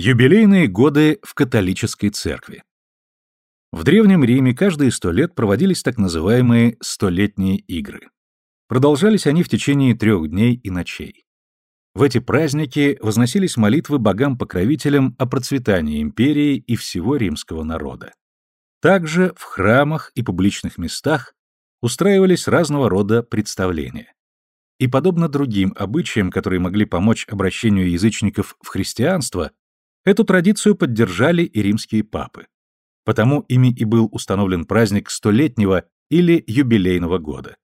Юбилейные годы в католической церкви. В Древнем Риме каждые сто лет проводились так называемые «столетние игры». Продолжались они в течение трех дней и ночей. В эти праздники возносились молитвы богам-покровителям о процветании империи и всего римского народа. Также в храмах и публичных местах устраивались разного рода представления. И подобно другим обычаям, которые могли помочь обращению язычников в христианство, Эту традицию поддержали и римские папы. Потому ими и был установлен праздник столетнего или юбилейного года.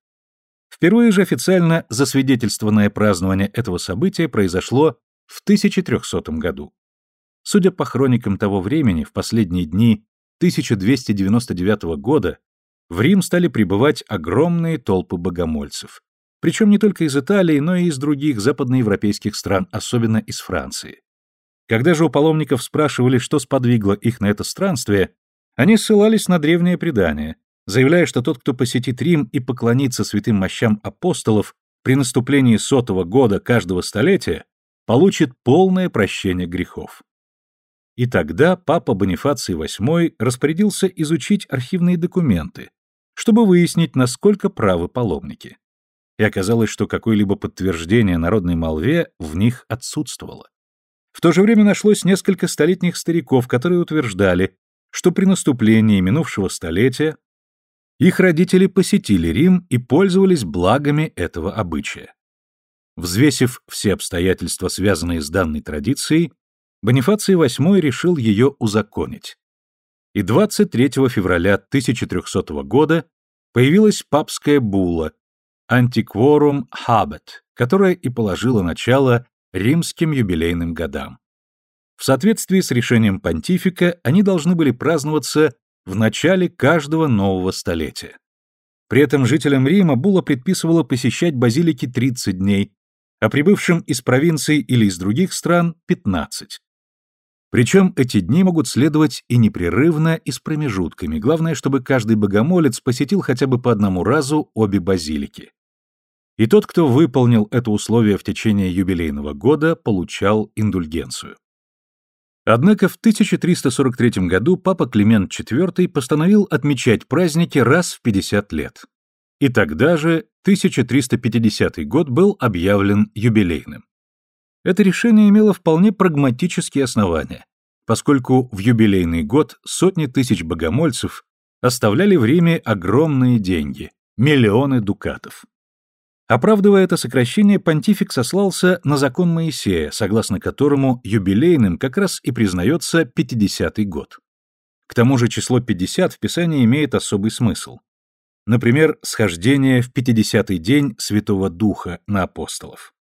Впервые же официально засвидетельствованное празднование этого события произошло в 1300 году. Судя по хроникам того времени, в последние дни 1299 года в Рим стали прибывать огромные толпы богомольцев. Причем не только из Италии, но и из других западноевропейских стран, особенно из Франции. Когда же у паломников спрашивали, что сподвигло их на это странствие, они ссылались на древнее предание, заявляя, что тот, кто посетит Рим и поклонится святым мощам апостолов при наступлении сотого года каждого столетия, получит полное прощение грехов. И тогда папа Бонифаций VIII распорядился изучить архивные документы, чтобы выяснить, насколько правы паломники. И оказалось, что какое-либо подтверждение народной молве в них отсутствовало. В то же время нашлось несколько столетних стариков, которые утверждали, что при наступлении минувшего столетия их родители посетили Рим и пользовались благами этого обычая. Взвесив все обстоятельства, связанные с данной традицией, Бонифаций VIII решил ее узаконить. И 23 февраля 1300 года появилась папская була «Антикворум Хабет», которая и положила начало римским юбилейным годам. В соответствии с решением понтифика они должны были праздноваться в начале каждого нового столетия. При этом жителям Рима Була предписывала посещать базилики 30 дней, а прибывшим из провинций или из других стран – 15. Причем эти дни могут следовать и непрерывно, и с промежутками. Главное, чтобы каждый богомолец посетил хотя бы по одному разу обе базилики и тот, кто выполнил это условие в течение юбилейного года, получал индульгенцию. Однако в 1343 году папа Климент IV постановил отмечать праздники раз в 50 лет. И тогда же 1350 год был объявлен юбилейным. Это решение имело вполне прагматические основания, поскольку в юбилейный год сотни тысяч богомольцев оставляли в Риме огромные деньги, миллионы дукатов. Оправдывая это сокращение, понтифик сослался на закон Моисея, согласно которому юбилейным как раз и признается 50-й год. К тому же число 50 в Писании имеет особый смысл. Например, схождение в 50-й день Святого Духа на апостолов.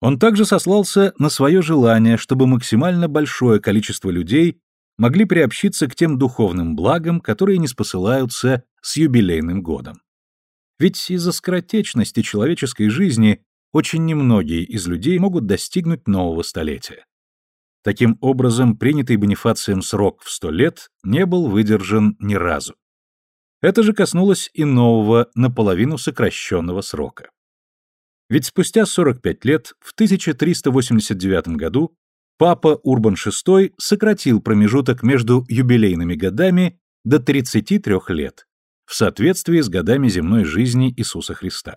Он также сослался на свое желание, чтобы максимально большое количество людей могли приобщиться к тем духовным благам, которые не спосылаются с юбилейным годом. Ведь из-за скоротечности человеческой жизни очень немногие из людей могут достигнуть нового столетия. Таким образом, принятый Бонифацием срок в сто лет не был выдержан ни разу. Это же коснулось и нового, наполовину сокращенного срока. Ведь спустя 45 лет, в 1389 году, папа Урбан VI сократил промежуток между юбилейными годами до 33 лет, в соответствии с годами земной жизни Иисуса Христа.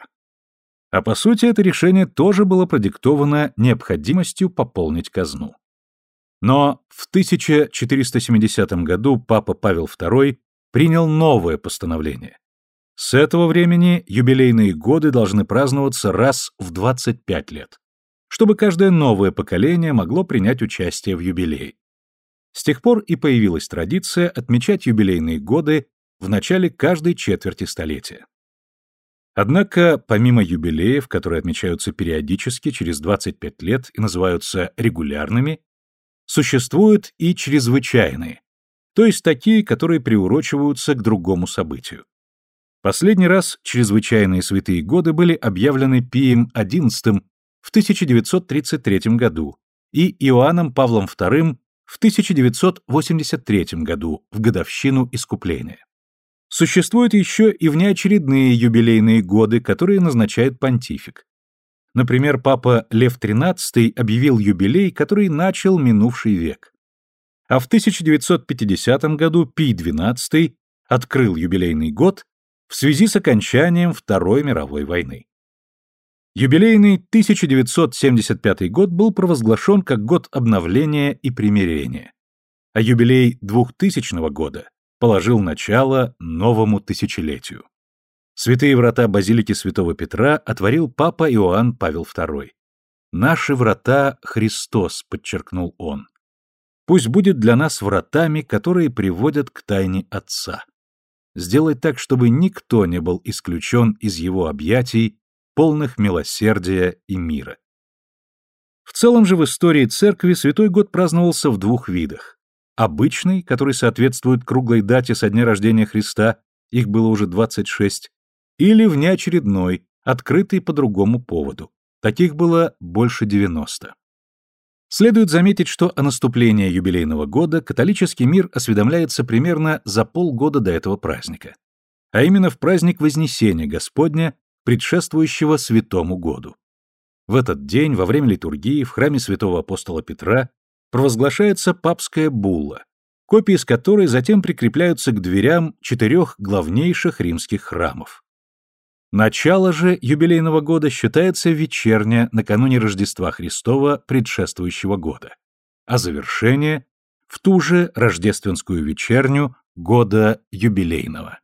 А по сути это решение тоже было продиктовано необходимостью пополнить казну. Но в 1470 году папа Павел II принял новое постановление. С этого времени юбилейные годы должны праздноваться раз в 25 лет, чтобы каждое новое поколение могло принять участие в юбилее. С тех пор и появилась традиция отмечать юбилейные годы в начале каждой четверти столетия. Однако, помимо юбилеев, которые отмечаются периодически через 25 лет и называются регулярными, существуют и чрезвычайные, то есть такие, которые приурочиваются к другому событию. Последний раз чрезвычайные святые годы были объявлены Пием XI в 1933 году и Иоанном Павлом II в 1983 году в годовщину искупления. Существуют еще и внеочередные юбилейные годы, которые назначает понтифик. Например, папа Лев XIII объявил юбилей, который начал минувший век. А в 1950 году Пий XII открыл юбилейный год в связи с окончанием Второй мировой войны. Юбилейный 1975 год был провозглашен как год обновления и примирения, а юбилей 2000 года положил начало новому тысячелетию. Святые врата базилики Святого Петра отворил папа Иоанн Павел II. «Наши врата — Христос», — подчеркнул он. «Пусть будет для нас вратами, которые приводят к тайне Отца. Сделай так, чтобы никто не был исключен из его объятий полных милосердия и мира. В целом же в истории церкви Святой год праздновался в двух видах. Обычный, который соответствует круглой дате со дня рождения Христа, их было уже 26, или внеочередной, открытый по другому поводу. Таких было больше 90. Следует заметить, что о наступлении юбилейного года католический мир осведомляется примерно за полгода до этого праздника, а именно в праздник Вознесения Господня предшествующего Святому году. В этот день, во время литургии, в храме святого апостола Петра провозглашается папская булла, копии с которой затем прикрепляются к дверям четырех главнейших римских храмов. Начало же юбилейного года считается вечерня накануне Рождества Христова предшествующего года, а завершение — в ту же рождественскую вечерню года юбилейного.